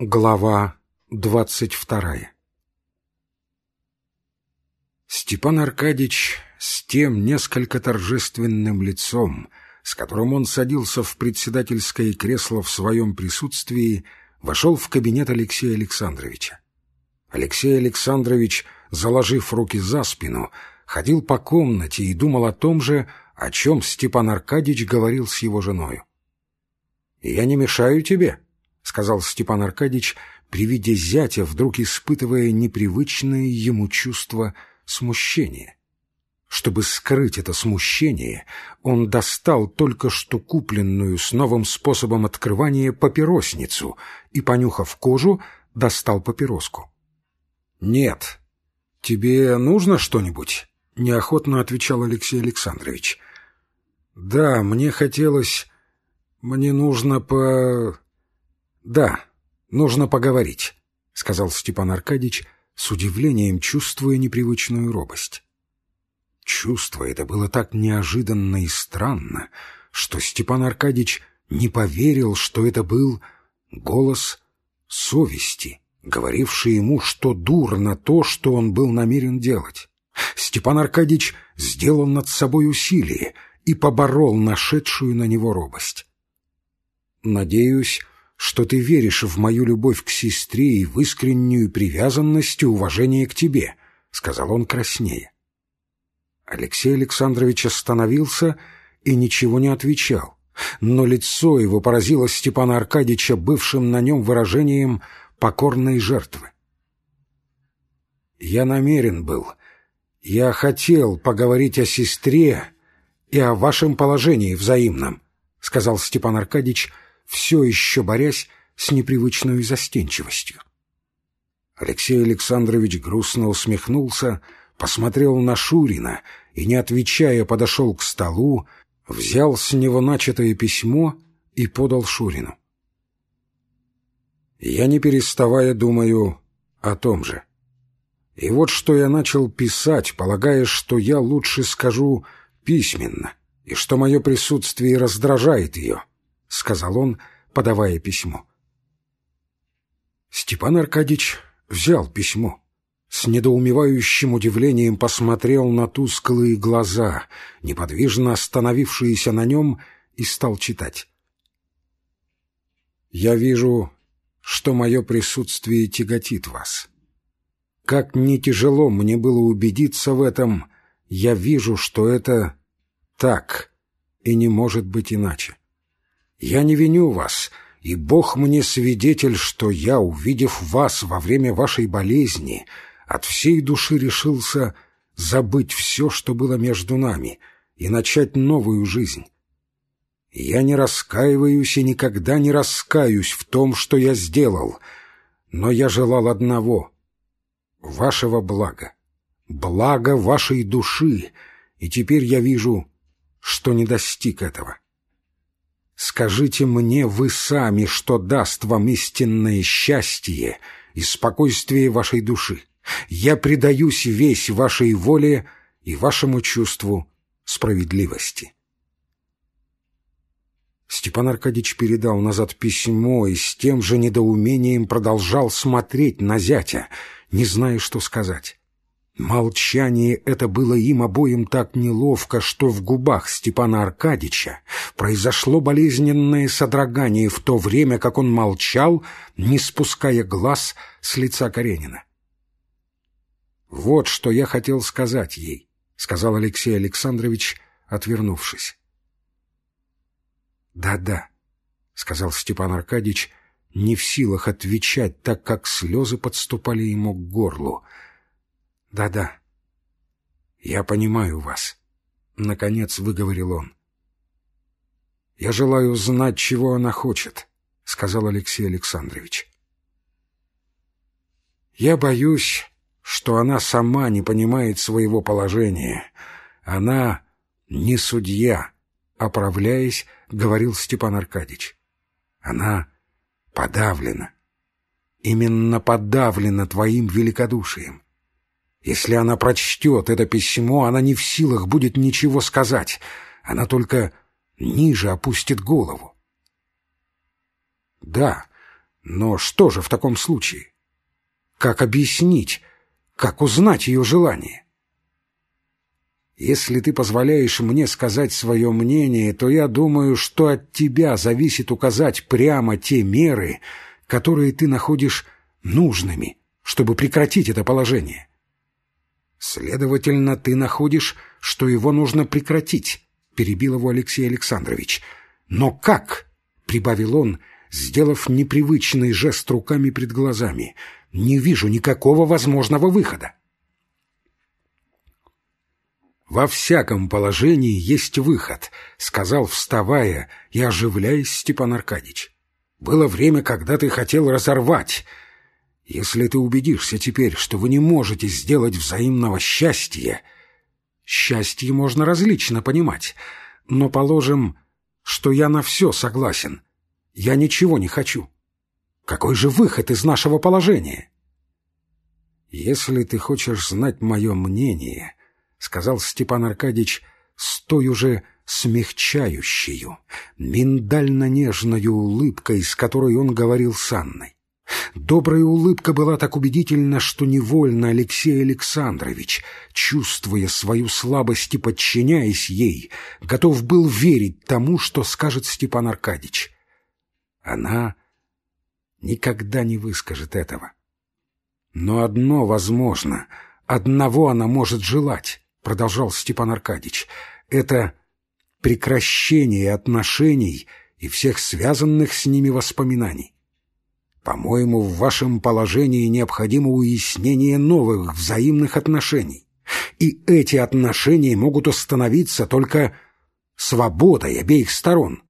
Глава двадцать вторая Степан Аркадьич с тем несколько торжественным лицом, с которым он садился в председательское кресло в своем присутствии, вошел в кабинет Алексея Александровича. Алексей Александрович, заложив руки за спину, ходил по комнате и думал о том же, о чем Степан Аркадьич говорил с его женою. «Я не мешаю тебе?» — сказал Степан Аркадьич, при виде зятя, вдруг испытывая непривычное ему чувство смущения. Чтобы скрыть это смущение, он достал только что купленную с новым способом открывания папиросницу и, понюхав кожу, достал папироску. «Нет. Тебе нужно что-нибудь?» — неохотно отвечал Алексей Александрович. «Да, мне хотелось... Мне нужно по...» «Да, нужно поговорить», — сказал Степан Аркадьич, с удивлением чувствуя непривычную робость. Чувство это было так неожиданно и странно, что Степан Аркадьич не поверил, что это был голос совести, говоривший ему, что дурно то, что он был намерен делать. Степан Аркадьич сделал над собой усилие и поборол нашедшую на него робость. «Надеюсь, что ты веришь в мою любовь к сестре и в искреннюю привязанность и уважение к тебе», — сказал он краснее. Алексей Александрович остановился и ничего не отвечал, но лицо его поразило Степана Аркадьевича бывшим на нем выражением покорной жертвы. «Я намерен был, я хотел поговорить о сестре и о вашем положении взаимном», — сказал Степан Аркадьевич, — все еще борясь с непривычной застенчивостью. Алексей Александрович грустно усмехнулся, посмотрел на Шурина и, не отвечая, подошел к столу, взял с него начатое письмо и подал Шурину. Я, не переставая, думаю о том же. И вот что я начал писать, полагая, что я лучше скажу письменно, и что мое присутствие раздражает ее —— сказал он, подавая письмо. Степан Аркадьич взял письмо. С недоумевающим удивлением посмотрел на тусклые глаза, неподвижно остановившиеся на нем, и стал читать. «Я вижу, что мое присутствие тяготит вас. Как не тяжело мне было убедиться в этом, я вижу, что это так и не может быть иначе. Я не виню вас, и Бог мне свидетель, что я, увидев вас во время вашей болезни, от всей души решился забыть все, что было между нами, и начать новую жизнь. Я не раскаиваюсь и никогда не раскаюсь в том, что я сделал, но я желал одного — вашего блага, блага вашей души, и теперь я вижу, что не достиг этого. Скажите мне вы сами, что даст вам истинное счастье и спокойствие вашей души. Я предаюсь весь вашей воле и вашему чувству справедливости. Степан Аркадьевич передал назад письмо и с тем же недоумением продолжал смотреть на зятя, не зная, что сказать. Молчание это было им обоим так неловко, что в губах Степана Аркадьича произошло болезненное содрогание в то время, как он молчал, не спуская глаз с лица Каренина. «Вот что я хотел сказать ей», — сказал Алексей Александрович, отвернувшись. «Да-да», — сказал Степан Аркадьич, не в силах отвечать, так как слезы подступали ему к горлу — «Да-да, я понимаю вас», — наконец выговорил он. «Я желаю знать, чего она хочет», — сказал Алексей Александрович. «Я боюсь, что она сама не понимает своего положения. Она не судья», — оправляясь, говорил Степан Аркадьевич. «Она подавлена. Именно подавлена твоим великодушием. Если она прочтет это письмо, она не в силах будет ничего сказать. Она только ниже опустит голову. Да, Но что же в таком случае? Как объяснить, как узнать ее желание? Если ты позволяешь мне сказать свое мнение, то я думаю, что от тебя зависит указать прямо те меры, которые ты находишь нужными, чтобы прекратить это положение. Следовательно, ты находишь, что его нужно прекратить, перебил его Алексей Александрович. Но как? прибавил он, сделав непривычный жест руками пред глазами. Не вижу никакого возможного выхода. «Во всяком положении есть выход», — сказал, вставая и оживляясь Степан Аркадьич. «Было время, когда ты хотел разорвать. Если ты убедишься теперь, что вы не можете сделать взаимного счастья...» «Счастье можно различно понимать, но положим, что я на все согласен. Я ничего не хочу. Какой же выход из нашего положения?» «Если ты хочешь знать мое мнение...» — сказал Степан Аркадьич с той уже смягчающую, миндально-нежною улыбкой, с которой он говорил с Анной. Добрая улыбка была так убедительна, что невольно Алексей Александрович, чувствуя свою слабость и подчиняясь ей, готов был верить тому, что скажет Степан Аркадьич. Она никогда не выскажет этого. Но одно возможно, одного она может желать продолжал Степан Аркадьич, это прекращение отношений и всех связанных с ними воспоминаний. По-моему, в вашем положении необходимо уяснение новых взаимных отношений. И эти отношения могут установиться только свободой обеих сторон.